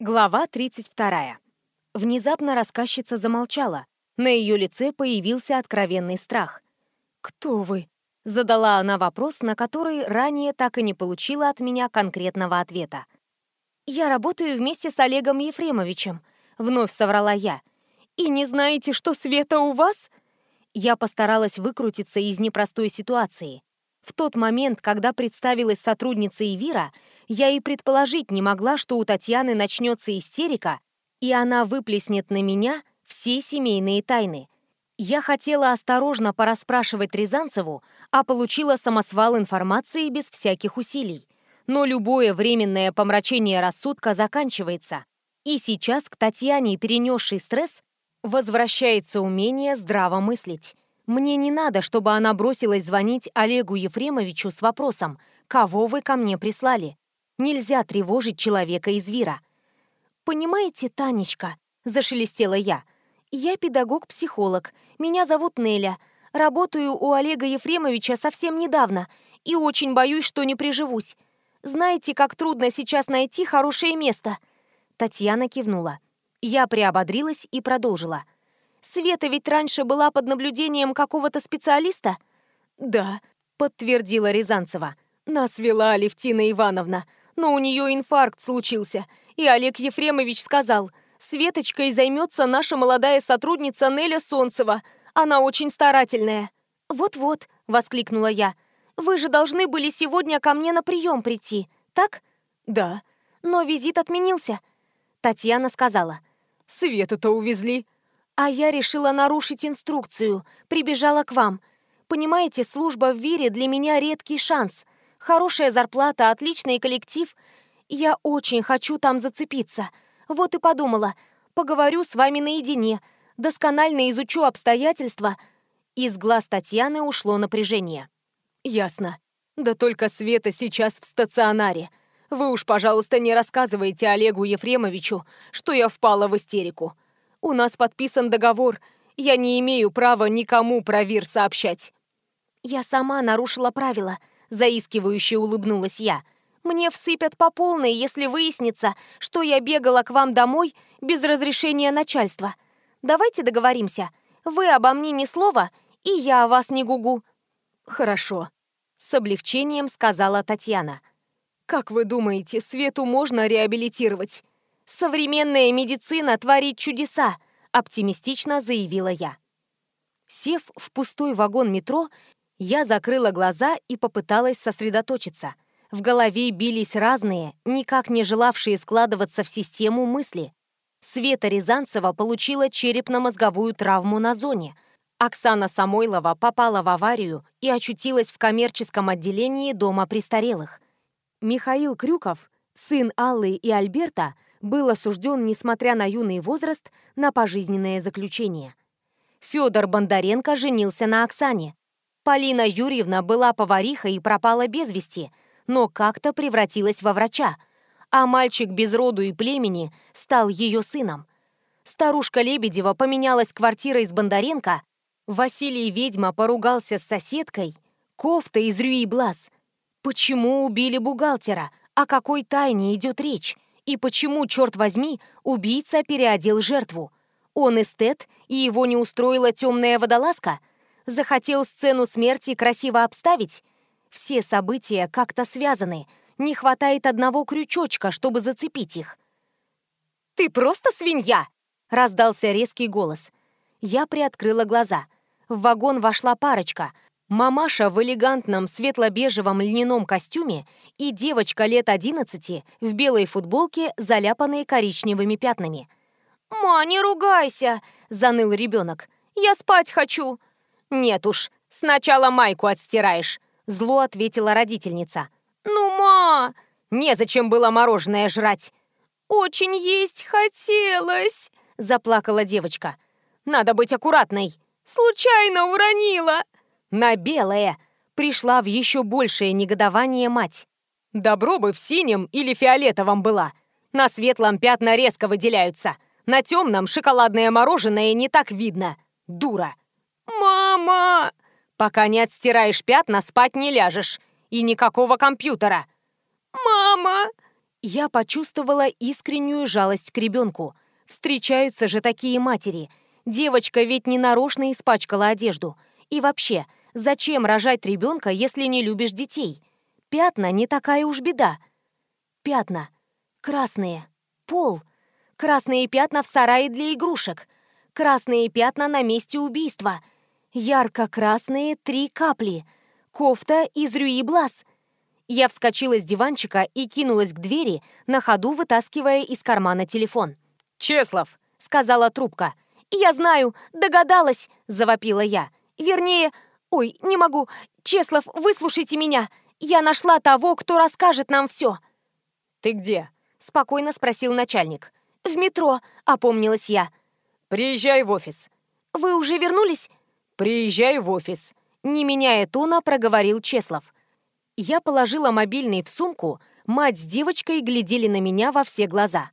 Глава 32. Внезапно рассказчица замолчала. На ее лице появился откровенный страх. «Кто вы?» — задала она вопрос, на который ранее так и не получила от меня конкретного ответа. «Я работаю вместе с Олегом Ефремовичем», — вновь соврала я. «И не знаете, что Света у вас?» Я постаралась выкрутиться из непростой ситуации. В тот момент, когда представилась сотрудница Ивира, я и предположить не могла, что у Татьяны начнется истерика, и она выплеснет на меня все семейные тайны. Я хотела осторожно порасспрашивать Рязанцеву, а получила самосвал информации без всяких усилий. Но любое временное помрачение рассудка заканчивается. И сейчас к Татьяне, перенесшей стресс, возвращается умение здраво мыслить. Мне не надо, чтобы она бросилась звонить Олегу Ефремовичу с вопросом «Кого вы ко мне прислали?». Нельзя тревожить человека из Вира. «Понимаете, Танечка», — зашелестела я, — «я педагог-психолог, меня зовут Неля, работаю у Олега Ефремовича совсем недавно и очень боюсь, что не приживусь. Знаете, как трудно сейчас найти хорошее место?» Татьяна кивнула. Я приободрилась и продолжила. Света ведь раньше была под наблюдением какого-то специалиста?» «Да», — подтвердила Рязанцева. «Нас вела Алевтина Ивановна, но у нее инфаркт случился, и Олег Ефремович сказал, Светочкой займется наша молодая сотрудница Неля Солнцева. Она очень старательная». «Вот-вот», — воскликнула я. «Вы же должны были сегодня ко мне на прием прийти, так?» «Да». «Но визит отменился». Татьяна сказала. «Свету-то увезли». А я решила нарушить инструкцию, прибежала к вам. Понимаете, служба в Вире для меня редкий шанс. Хорошая зарплата, отличный коллектив. Я очень хочу там зацепиться. Вот и подумала, поговорю с вами наедине, досконально изучу обстоятельства. Из глаз Татьяны ушло напряжение. Ясно. Да только Света сейчас в стационаре. Вы уж, пожалуйста, не рассказывайте Олегу Ефремовичу, что я впала в истерику. У нас подписан договор. Я не имею права никому про Вир сообщать». «Я сама нарушила правила», — заискивающе улыбнулась я. «Мне всыпят по полной, если выяснится, что я бегала к вам домой без разрешения начальства. Давайте договоримся. Вы обо мне ни слова, и я о вас не гугу». «Хорошо», — с облегчением сказала Татьяна. «Как вы думаете, Свету можно реабилитировать?» «Современная медицина творит чудеса», — оптимистично заявила я. Сев в пустой вагон метро, я закрыла глаза и попыталась сосредоточиться. В голове бились разные, никак не желавшие складываться в систему мысли. Света Рязанцева получила черепно-мозговую травму на зоне. Оксана Самойлова попала в аварию и очутилась в коммерческом отделении дома престарелых. Михаил Крюков, сын Аллы и Альберта, был осужден, несмотря на юный возраст, на пожизненное заключение. Федор Бондаренко женился на Оксане. Полина Юрьевна была поварихой и пропала без вести, но как-то превратилась во врача, а мальчик без роду и племени стал ее сыном. Старушка Лебедева поменялась квартирой с Бондаренко, Василий Ведьма поругался с соседкой, кофта из Рюи Блас. Почему убили бухгалтера? О какой тайне идет речь? И почему, черт возьми, убийца переодел жертву? Он эстет, и его не устроила темная водолазка? Захотел сцену смерти красиво обставить? Все события как-то связаны. Не хватает одного крючочка, чтобы зацепить их. «Ты просто свинья!» — раздался резкий голос. Я приоткрыла глаза. В вагон вошла парочка — Мамаша в элегантном светло-бежевом льняном костюме и девочка лет 11 в белой футболке, заляпанной коричневыми пятнами. «Ма, не ругайся!» – заныл ребенок. «Я спать хочу!» «Нет уж, сначала майку отстираешь!» – зло ответила родительница. «Ну, ма!» «Незачем было мороженое жрать!» «Очень есть хотелось!» – заплакала девочка. «Надо быть аккуратной!» «Случайно уронила!» На белое, пришла в еще большее негодование мать. Добро бы в синем или фиолетовом была. На светлом пятна резко выделяются. На темном шоколадное мороженое не так видно. Дура. «Мама!» Пока не отстираешь пятна, спать не ляжешь. И никакого компьютера. «Мама!» Я почувствовала искреннюю жалость к ребенку. Встречаются же такие матери. Девочка ведь не нарочно испачкала одежду. И вообще, зачем рожать ребенка, если не любишь детей? Пятна не такая уж беда. Пятна. Красные. Пол. Красные пятна в сарае для игрушек. Красные пятна на месте убийства. Ярко-красные три капли. Кофта из рюи-блас. Я вскочила с диванчика и кинулась к двери, на ходу вытаскивая из кармана телефон. «Чеслов!» — сказала трубка. «Я знаю, догадалась!» — завопила я. «Вернее... Ой, не могу. Чеслов, выслушайте меня. Я нашла того, кто расскажет нам все». «Ты где?» — спокойно спросил начальник. «В метро», — опомнилась я. «Приезжай в офис». «Вы уже вернулись?» «Приезжай в офис», — не меняя тона, проговорил Чеслов. Я положила мобильный в сумку, мать с девочкой глядели на меня во все глаза.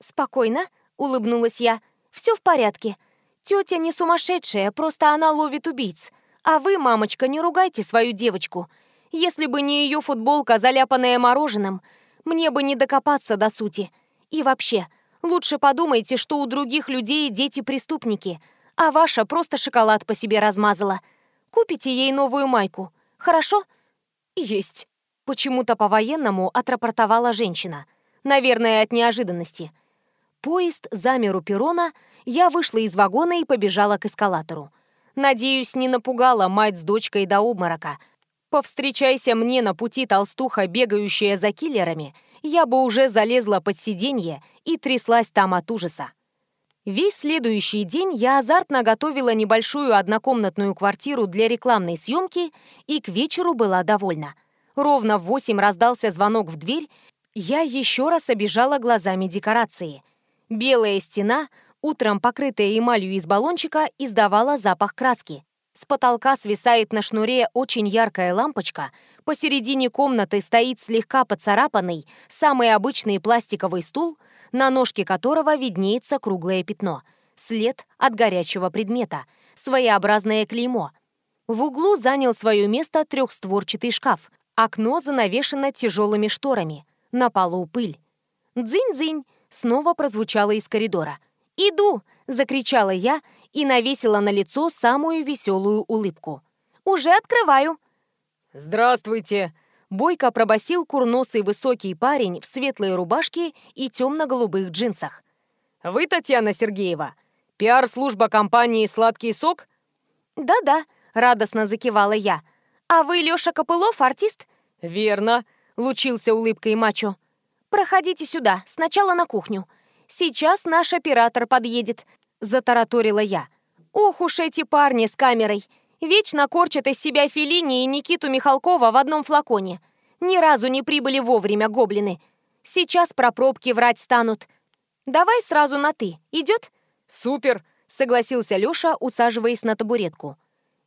«Спокойно», — улыбнулась я, — «все в порядке. Тетя не сумасшедшая, просто она ловит убийц. А вы, мамочка, не ругайте свою девочку. Если бы не ее футболка, заляпанная мороженым, мне бы не докопаться до сути. И вообще, лучше подумайте, что у других людей дети преступники, а ваша просто шоколад по себе размазала. Купите ей новую майку, хорошо?» «Есть». Почему-то по-военному отрапортовала женщина. Наверное, от неожиданности. Поезд замер у перрона, я вышла из вагона и побежала к эскалатору. Надеюсь, не напугала мать с дочкой до обморока. Повстречайся мне на пути толстуха, бегающая за киллерами, я бы уже залезла под сиденье и тряслась там от ужаса. Весь следующий день я азартно готовила небольшую однокомнатную квартиру для рекламной съемки и к вечеру была довольна. Ровно в восемь раздался звонок в дверь, я еще раз обижала глазами декорации. Белая стена, утром покрытая эмалью из баллончика, издавала запах краски. С потолка свисает на шнуре очень яркая лампочка, посередине комнаты стоит слегка поцарапанный, самый обычный пластиковый стул — на ножке которого виднеется круглое пятно. След от горячего предмета. Своеобразное клеймо. В углу занял свое место трехстворчатый шкаф. Окно занавешено тяжелыми шторами. На полу пыль. «Дзынь-дзынь!» снова прозвучало из коридора. «Иду!» — закричала я и навесила на лицо самую веселую улыбку. «Уже открываю!» «Здравствуйте!» бойко пробасил курносый высокий парень в светлой рубашке и темно-голубых джинсах. «Вы Татьяна Сергеева? Пиар-служба компании «Сладкий сок»?» «Да-да», — радостно закивала я. «А вы Лёша Копылов, артист?» «Верно», — лучился улыбкой мачо. «Проходите сюда, сначала на кухню. Сейчас наш оператор подъедет», — затараторила я. «Ох уж эти парни с камерой! Вечно корчат из себя Филини и Никиту Михалкова в одном флаконе. Ни разу не прибыли вовремя гоблины. Сейчас про пробки врать станут. Давай сразу на «ты». Идет? Супер, согласился Леша, усаживаясь на табуретку.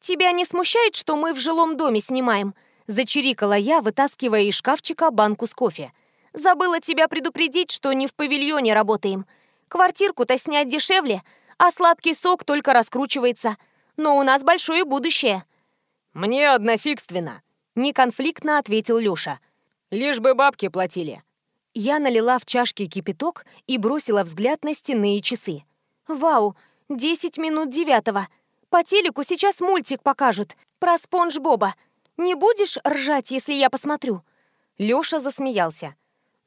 Тебя не смущает, что мы в жилом доме снимаем? Зачирикала я, вытаскивая из шкафчика банку с кофе. Забыла тебя предупредить, что не в павильоне работаем. Квартирку-то снять дешевле, а сладкий сок только раскручивается но у нас большое будущее». «Мне однофигственно», — неконфликтно ответил Лёша. «Лишь бы бабки платили». Я налила в чашки кипяток и бросила взгляд на стенные часы. «Вау, 10 минут девятого. По телеку сейчас мультик покажут про Спонж Боба. Не будешь ржать, если я посмотрю?» Лёша засмеялся.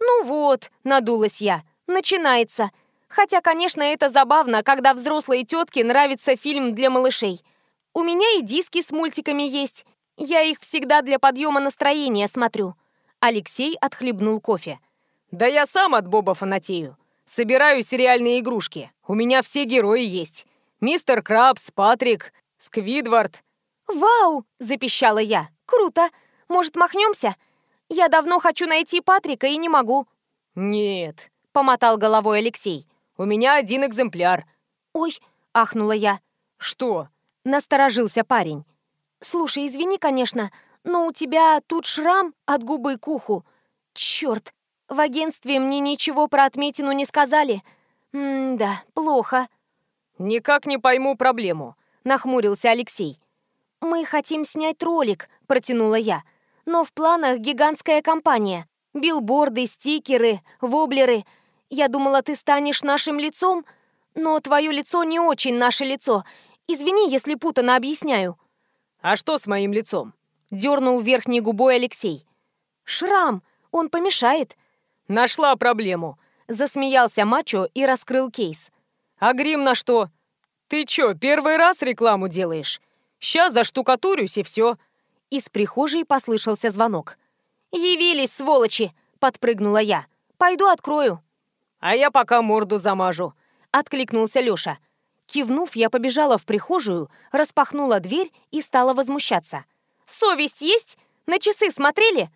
«Ну вот», — надулась я, — «начинается. Хотя, конечно, это забавно, когда взрослой тетке нравится фильм для малышей. У меня и диски с мультиками есть. Я их всегда для подъема настроения смотрю. Алексей отхлебнул кофе. Да я сам от Боба фанатею. Собираю сериальные игрушки. У меня все герои есть. Мистер Крабс, Патрик, Сквидвард. «Вау!» – запищала я. «Круто! Может, махнемся? Я давно хочу найти Патрика и не могу». «Нет», – помотал головой Алексей. У меня один экземпляр». «Ой!» — ахнула я. «Что?» — насторожился парень. «Слушай, извини, конечно, но у тебя тут шрам от губы к уху. Черт, в агентстве мне ничего про отметину не сказали. М-да, плохо». «Никак не пойму проблему», — нахмурился Алексей. «Мы хотим снять ролик», — протянула я. «Но в планах гигантская компания. Билборды, стикеры, воблеры. Я думала, ты станешь нашим лицом, но твое лицо не очень наше лицо. Извини, если путано объясняю». «А что с моим лицом?» — дернул верхней губой Алексей. «Шрам! Он помешает!» «Нашла проблему!» — засмеялся мачо и раскрыл кейс. «А грим на что? Ты чё, первый раз рекламу делаешь? Сейчас заштукатурюсь и все. Из прихожей послышался звонок. «Явились, сволочи!» — подпрыгнула я. «Пойду открою». «А я пока морду замажу», — откликнулся Лёша. Кивнув, я побежала в прихожую, распахнула дверь и стала возмущаться. «Совесть есть? На часы смотрели?»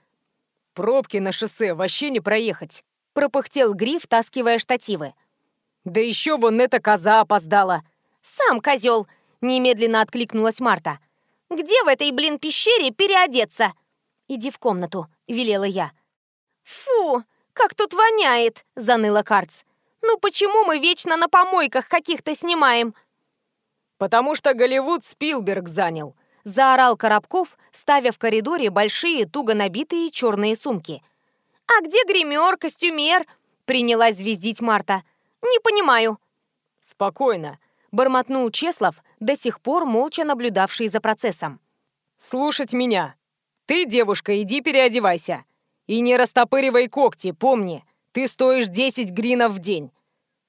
«Пробки на шоссе вообще не проехать», — пропыхтел Гриф, таскивая штативы. «Да еще вон эта коза опоздала!» «Сам козел!» — немедленно откликнулась Марта. «Где в этой, блин, пещере переодеться?» «Иди в комнату», — велела я. «Фу, как тут воняет!» — заныла Карц. «Ну почему мы вечно на помойках каких-то снимаем?» «Потому что Голливуд Спилберг занял», — заорал Коробков, ставя в коридоре большие, туго набитые черные сумки. «А где гример, костюмер?» — принялась звездить Марта. «Не понимаю». «Спокойно», — бормотнул Чеслов, до сих пор молча наблюдавший за процессом. «Слушать меня. Ты, девушка, иди переодевайся. И не растопыривай когти, помни, ты стоишь 10 гринов в день.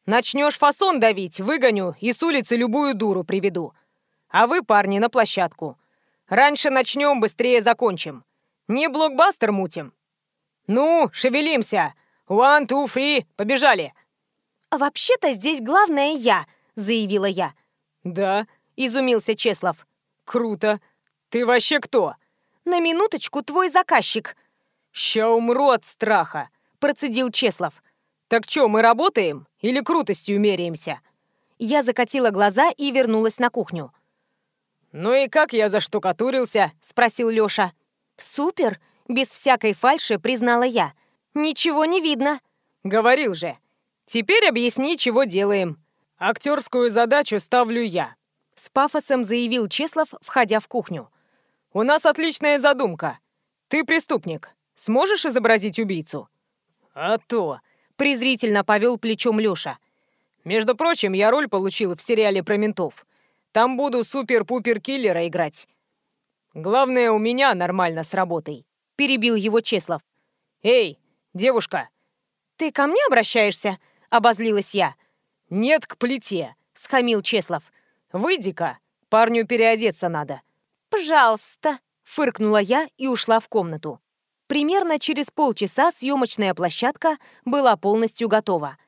Начнешь фасон давить, выгоню и с улицы любую дуру приведу. А вы, парни, на площадку. Раньше начнем, быстрее закончим. Не блокбастер мутим. Ну, шевелимся. One, two, three, побежали. «Вообще-то здесь главное я», — заявила я. «Да», — изумился Чеслов. «Круто. Ты вообще кто?» «На минуточку твой заказчик». «Ща умру от страха», — процедил Чеслов. «Так чё, мы работаем или крутостью меряемся?» Я закатила глаза и вернулась на кухню. «Ну и как я заштукатурился?» — спросил Лёша. «Супер!» — без всякой фальши признала я. «Ничего не видно». «Говорил же. Теперь объясни, чего делаем. Актерскую задачу ставлю я. С пафосом заявил Чеслов, входя в кухню. «У нас отличная задумка. Ты преступник. Сможешь изобразить убийцу?» «А то!» — презрительно повел плечом Лёша. «Между прочим, я роль получил в сериале про ментов. Там буду супер-пупер-киллера играть. Главное, у меня нормально с работой», — перебил его Чеслов. «Эй, девушка!» «Ты ко мне обращаешься?» — обозлилась я. «Нет, к плите», — схамил Чеслов. «Выйди-ка, парню переодеться надо». «Пожалуйста», — фыркнула я и ушла в комнату. Примерно через полчаса съемочная площадка была полностью готова.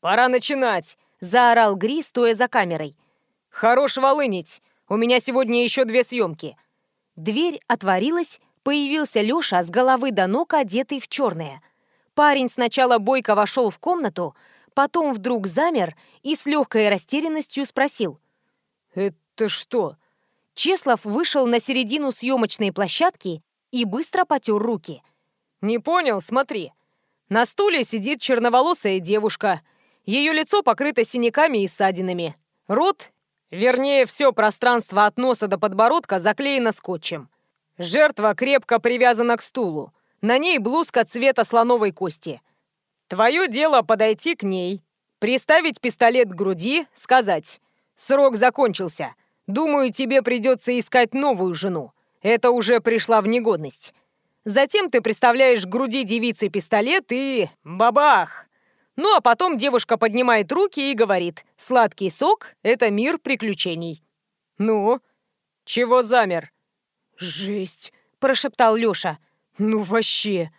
«Пора начинать!» — заорал Гри, стоя за камерой. «Хорош волынить! У меня сегодня еще две съемки!» Дверь отворилась, появился Леша с головы до ног, одетый в черное. Парень сначала бойко вошел в комнату, потом вдруг замер и с легкой растерянностью спросил. «Это что?» Чеслов вышел на середину съемочной площадки и быстро потер руки. «Не понял, смотри. На стуле сидит черноволосая девушка. Ее лицо покрыто синяками и ссадинами. Рот, вернее, все пространство от носа до подбородка заклеено скотчем. Жертва крепко привязана к стулу. На ней блузка цвета слоновой кости. Твое дело подойти к ней, приставить пистолет к груди, сказать «Срок закончился. Думаю, тебе придется искать новую жену. Это уже пришла в негодность». Затем ты представляешь к груди девицы пистолет и... бабах! Ну а потом девушка поднимает руки и говорит «Сладкий сок — это мир приключений». «Ну? Чего замер?» «Жесть!» — прошептал Лёша. «Ну вообще!»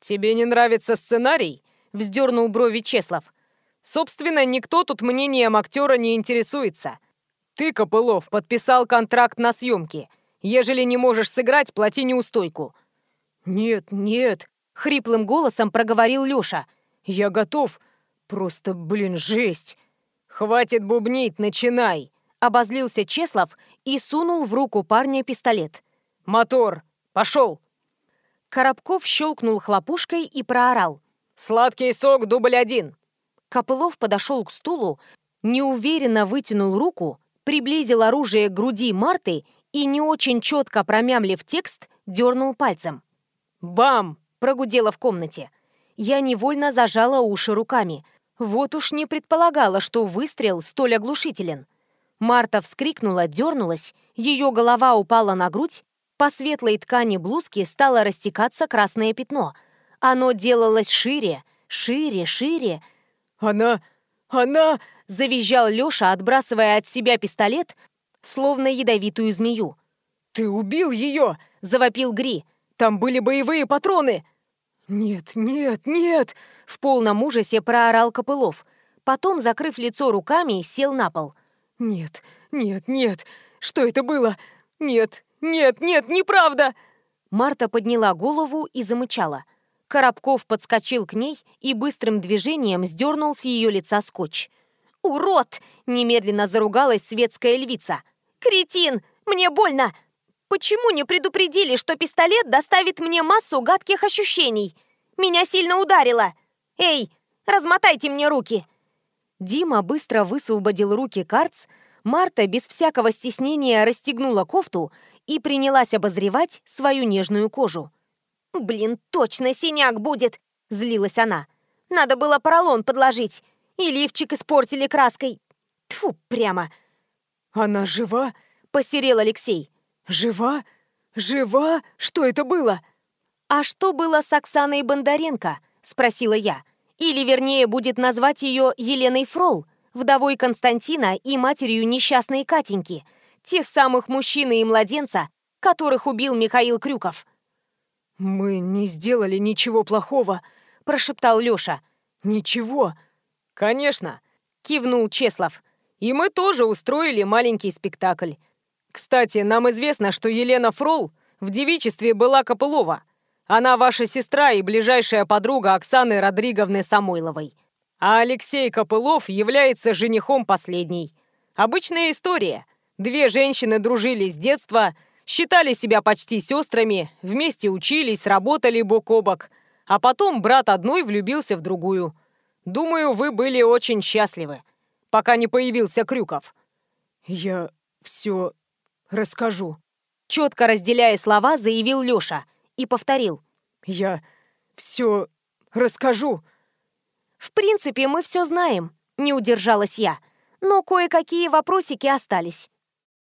«Тебе не нравится сценарий?» — вздернул брови Чеслов. «Собственно, никто тут мнением актера не интересуется. Ты, Копылов, подписал контракт на съемки. Ежели не можешь сыграть, плати неустойку». «Нет, нет», — хриплым голосом проговорил Лёша. «Я готов. Просто, блин, жесть». «Хватит бубнить, начинай!» — обозлился Чеслов и сунул в руку парня пистолет. «Мотор! Пошел!» Коробков щелкнул хлопушкой и проорал. «Сладкий сок, дубль один!» Копылов подошел к стулу, неуверенно вытянул руку, приблизил оружие к груди Марты и, не очень четко промямлив текст, дернул пальцем. «Бам! прогудела в комнате. Я невольно зажала уши руками. Вот уж не предполагала, что выстрел столь оглушителен. Марта вскрикнула, дернулась, ее голова упала на грудь, по светлой ткани блузки стало растекаться красное пятно. Оно делалось шире, шире, шире. «Она... она...» — завизжал Лёша, отбрасывая от себя пистолет, словно ядовитую змею. «Ты убил ее!» — завопил Гри. «Там были боевые патроны!» «Нет, нет, нет!» — в полном ужасе проорал Копылов. Потом, закрыв лицо руками, сел на пол. «Нет, нет, нет! Что это было? Нет, нет, нет, неправда!» Марта подняла голову и замычала. Коробков подскочил к ней и быстрым движением сдернул с ее лица скотч. «Урод!» — немедленно заругалась светская львица. «Кретин! Мне больно! Почему не предупредили, что пистолет доставит мне массу гадких ощущений? Меня сильно ударило! Эй, размотайте мне руки!» Дима быстро высвободил руки Карц, Марта без всякого стеснения расстегнула кофту и принялась обозревать свою нежную кожу. «Блин, точно синяк будет!» — злилась она. «Надо было поролон подложить, и лифчик испортили краской. Тфу, прямо!» «Она жива?» — посерел Алексей. «Жива? Жива? Что это было?» «А что было с Оксаной Бондаренко?» — спросила я. «Или, вернее, будет назвать ее Еленой Фрол, вдовой Константина и матерью несчастной Катеньки, тех самых мужчины и младенца, которых убил Михаил Крюков». «Мы не сделали ничего плохого», — прошептал Лёша. «Ничего». «Конечно», — кивнул Чеслов. «И мы тоже устроили маленький спектакль. Кстати, нам известно, что Елена Фрол в девичестве была Копылова. Она ваша сестра и ближайшая подруга Оксаны Родриговны Самойловой. А Алексей Копылов является женихом последней. Обычная история. Две женщины дружили с детства, считали себя почти сестрами, вместе учились, работали бок о бок. А потом брат одной влюбился в другую. Думаю, вы были очень счастливы, пока не появился Крюков. Я все расскажу. Четко разделяя слова, заявил Лёша и повторил. Я все расскажу. В принципе, мы все знаем, не удержалась я. Но кое-какие вопросики остались.